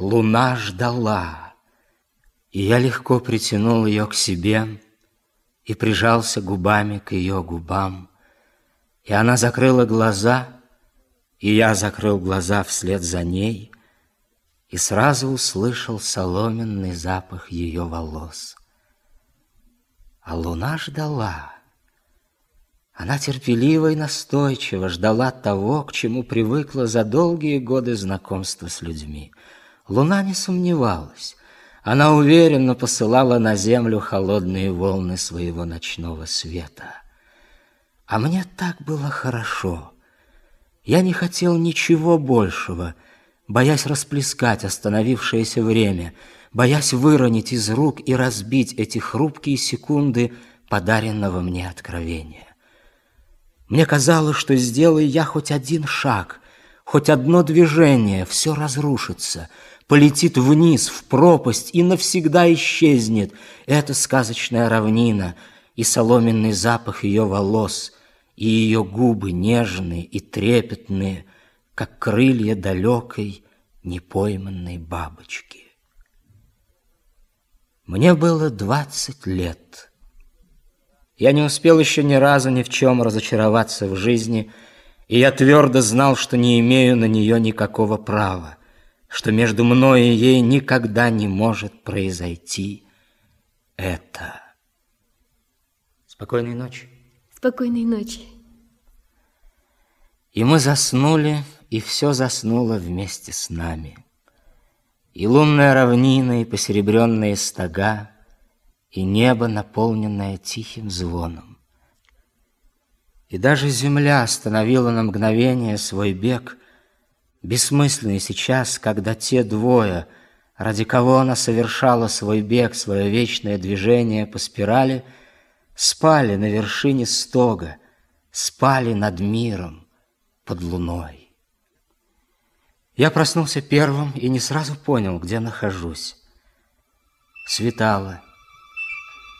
луна ждала. И я легко притянул ее к себе и прижался губами к ее губам. И она закрыла глаза, и я закрыл глаза вслед за ней и сразу услышал соломенный запах ее волос. А луна ждала. Она терпеливо и настойчиво ждала того, к чему привыкла за долгие годы знакомства с людьми — Луна не сомневалась. Она уверенно посылала на землю холодные волны своего ночного света. А мне так было хорошо. Я не хотел ничего большего, боясь расплескать остановившееся время, боясь выронить из рук и разбить эти хрупкие секунды подаренного мне откровения. Мне казалось, что сделай я хоть один шаг, хоть одно движение, все разрушится — полетит вниз, в пропасть, и навсегда исчезнет. эта сказочная равнина, и соломенный запах ее волос, и ее губы нежные и трепетные, как крылья далекой непойманной бабочки. Мне было двадцать лет. Я не успел еще ни разу ни в чем разочароваться в жизни, и я твердо знал, что не имею на нее никакого права что между мной и ей никогда не может произойти это. Спокойной ночи. Спокойной ночи. И мы заснули, и все заснуло вместе с нами. И лунная равнина, и посеребренные стога, и небо, наполненное тихим звоном. И даже земля остановила на мгновение свой бег — Бессмысленный сейчас, когда те двое, ради кого она совершала свой бег, свое вечное движение по спирали, спали на вершине стога, спали над миром, под луной. Я проснулся первым и не сразу понял, где нахожусь. Светало.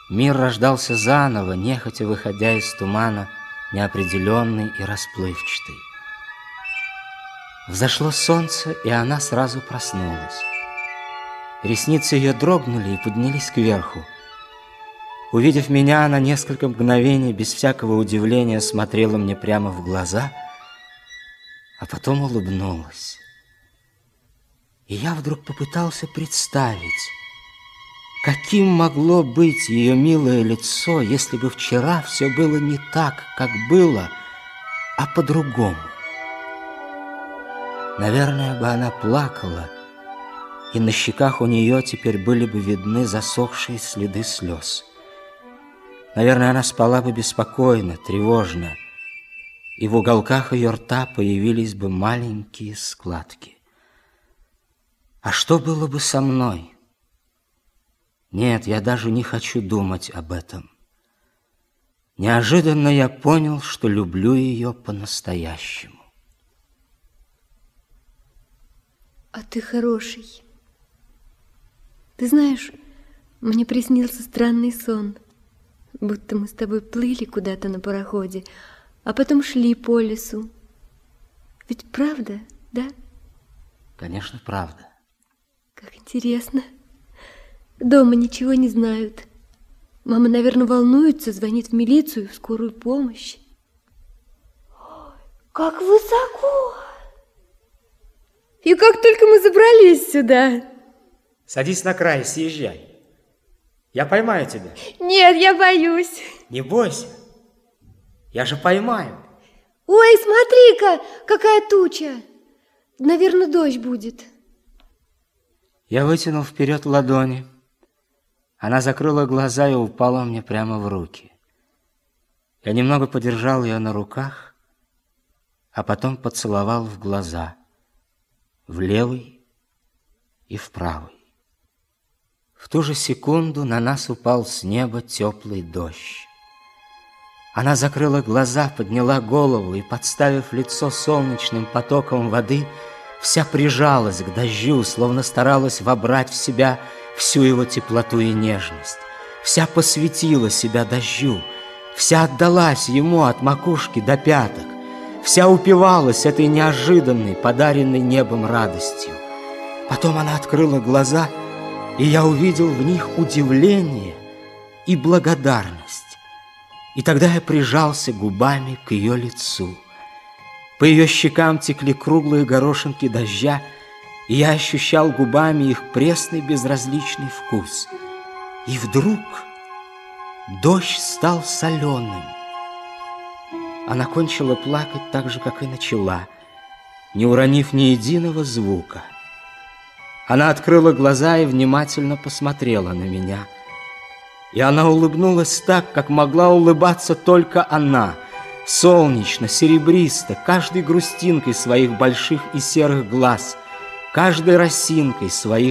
Мир рождался заново, нехотя выходя из тумана, неопределенный и расплывчатый. Взошло солнце, и она сразу проснулась. Ресницы ее дрогнули и поднялись кверху. Увидев меня, она несколько мгновений без всякого удивления смотрела мне прямо в глаза, а потом улыбнулась. И я вдруг попытался представить, каким могло быть ее милое лицо, если бы вчера все было не так, как было, а по-другому. Наверное бы она плакала, и на щеках у нее теперь были бы видны засохшие следы слез. Наверное, она спала бы беспокойно, тревожно, и в уголках ее рта появились бы маленькие складки. А что было бы со мной? Нет, я даже не хочу думать об этом. Неожиданно я понял, что люблю ее по-настоящему. а ты хороший. Ты знаешь, мне приснился странный сон, будто мы с тобой плыли куда-то на пароходе, а потом шли по лесу. Ведь правда, да? Конечно, правда. Как интересно. Дома ничего не знают. Мама, наверное, волнуется, звонит в милицию, в скорую помощь. Как высоко! И как только мы забрались сюда. Садись на край, съезжай. Я поймаю тебя. Нет, я боюсь. Не бойся. Я же поймаю. Ой, смотри-ка, какая туча. Наверное, дождь будет. Я вытянул вперед ладони. Она закрыла глаза и упала мне прямо в руки. Я немного подержал ее на руках, а потом поцеловал в глаза – в левый и в правый. В ту же секунду на нас упал с неба теплый дождь. Она закрыла глаза, подняла голову и, подставив лицо солнечным потоком воды, вся прижалась к дождю, словно старалась вобрать в себя всю его теплоту и нежность. Вся посвятила себя дождю, вся отдалась ему от макушки до пяток. Вся упивалась этой неожиданной, подаренной небом радостью. Потом она открыла глаза, и я увидел в них удивление и благодарность. И тогда я прижался губами к ее лицу. По ее щекам текли круглые горошинки дождя, и я ощущал губами их пресный безразличный вкус. И вдруг дождь стал соленым она кончила плакать так же, как и начала, не уронив ни единого звука. Она открыла глаза и внимательно посмотрела на меня. И она улыбнулась так, как могла улыбаться только она, солнечно, серебристо, каждой грустинкой своих больших и серых глаз, каждой росинкой своих